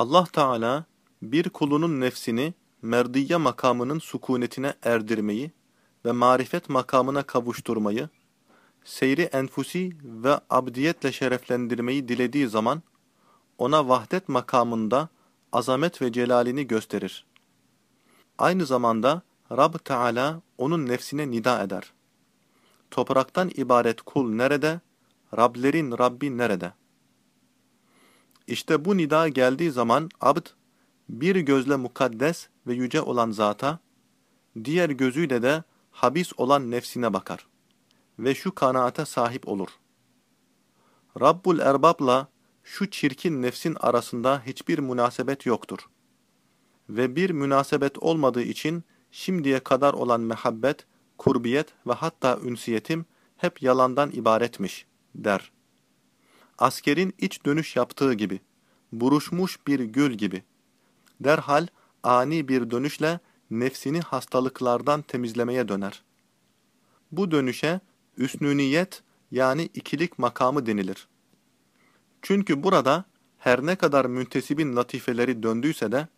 Allah Teala bir kulunun nefsini merdiye makamının sukunetine erdirmeyi ve marifet makamına kavuşturmayı, seyri enfusi ve abdiyetle şereflendirmeyi dilediği zaman, ona vahdet makamında azamet ve celalini gösterir. Aynı zamanda Rab Teala onun nefsine nida eder. Topraktan ibaret kul nerede? Rablerin Rabbi nerede? İşte bu nida geldiği zaman abd, bir gözle mukaddes ve yüce olan zata, diğer gözüyle de habis olan nefsine bakar ve şu kanaate sahip olur. Rabbul Erbab'la şu çirkin nefsin arasında hiçbir münasebet yoktur. Ve bir münasebet olmadığı için şimdiye kadar olan mehabbet, kurbiyet ve hatta ünsiyetim hep yalandan ibaretmiş, der. Askerin iç dönüş yaptığı gibi, buruşmuş bir gül gibi. Derhal ani bir dönüşle nefsini hastalıklardan temizlemeye döner. Bu dönüşe üsnüniyet yani ikilik makamı denilir. Çünkü burada her ne kadar müntesibin latifeleri döndüyse de,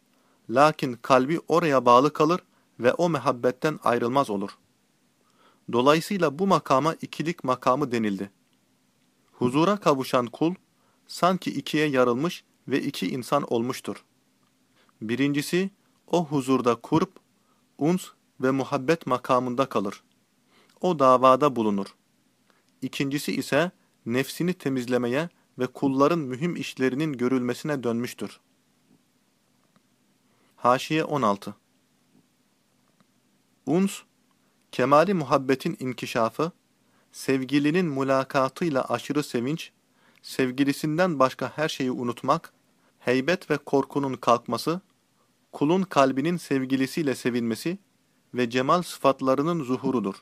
lakin kalbi oraya bağlı kalır ve o mehabbetten ayrılmaz olur. Dolayısıyla bu makama ikilik makamı denildi. Huzura kavuşan kul, sanki ikiye yarılmış ve iki insan olmuştur. Birincisi, o huzurda kurp, uns ve muhabbet makamında kalır. O davada bulunur. İkincisi ise nefsini temizlemeye ve kulların mühim işlerinin görülmesine dönmüştür. Haşiye 16 Uns, kemali muhabbetin inkişafı, sevgilinin mülakatıyla aşırı sevinç, sevgilisinden başka her şeyi unutmak, heybet ve korkunun kalkması, kulun kalbinin sevgilisiyle sevinmesi ve cemal sıfatlarının zuhurudur.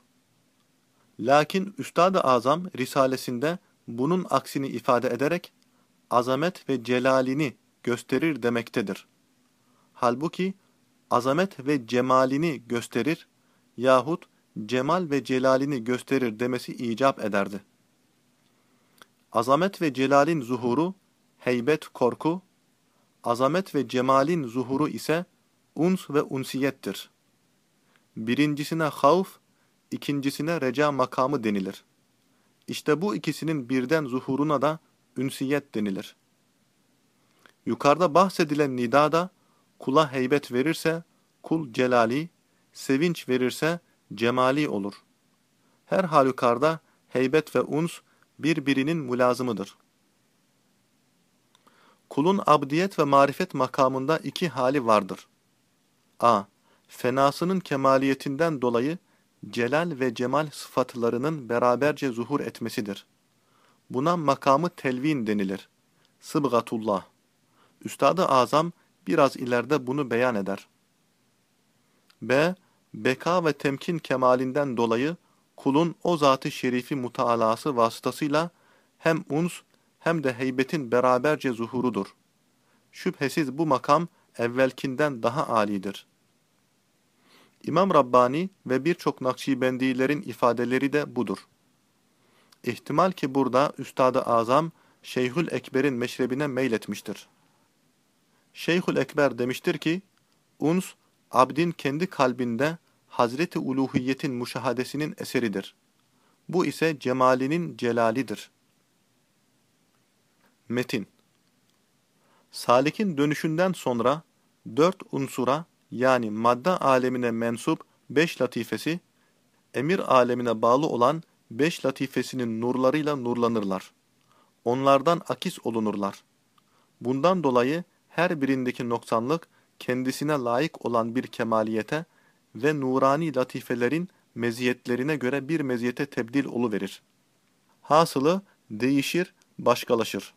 Lakin Üstad-ı Azam Risalesinde bunun aksini ifade ederek azamet ve celalini gösterir demektedir. Halbuki azamet ve cemalini gösterir yahut cemal ve celalini gösterir demesi icap ederdi. Azamet ve celalin zuhuru, heybet korku, azamet ve cemalin zuhuru ise uns ve unsiyettir. Birincisine havf, ikincisine reca makamı denilir. İşte bu ikisinin birden zuhuruna da ünsiyet denilir. Yukarıda bahsedilen nida da kula heybet verirse kul celali, sevinç verirse cemali olur. Her halükarda heybet ve uns birbirinin mülazımıdır. Kulun abdiyet ve marifet makamında iki hali vardır. a. Fenasının kemaliyetinden dolayı celal ve cemal sıfatlarının beraberce zuhur etmesidir. Buna makamı telvin denilir. Sıbgatullah. Üstad-ı Azam biraz ileride bunu beyan eder. B. Beka ve temkin kemalinden dolayı kulun o zatı şerifi mutaalası vasıtasıyla hem uns hem de heybetin beraberce zuhurudur. Şüphesiz bu makam evvelkinden daha alidir. İmam Rabbani ve birçok Nakşibendilerin ifadeleri de budur. İhtimal ki burada Üstad-ı Azam Şeyhül Ekber'in meşrebine meyletmiştir. Şeyhül Ekber demiştir ki, uns, abdin kendi kalbinde Hazreti Uluhiyetin müşahadesinin eseridir. Bu ise cemalinin celalidir. Metin Salik'in dönüşünden sonra dört unsura yani madde alemine mensup beş latifesi, emir alemine bağlı olan beş latifesinin nurlarıyla nurlanırlar. Onlardan akis olunurlar. Bundan dolayı her birindeki noksanlık kendisine layık olan bir kemaliyete ve nurani latifelerin meziyetlerine göre bir meziyete tebdil oluverir. Hasılı değişir, başkalaşır.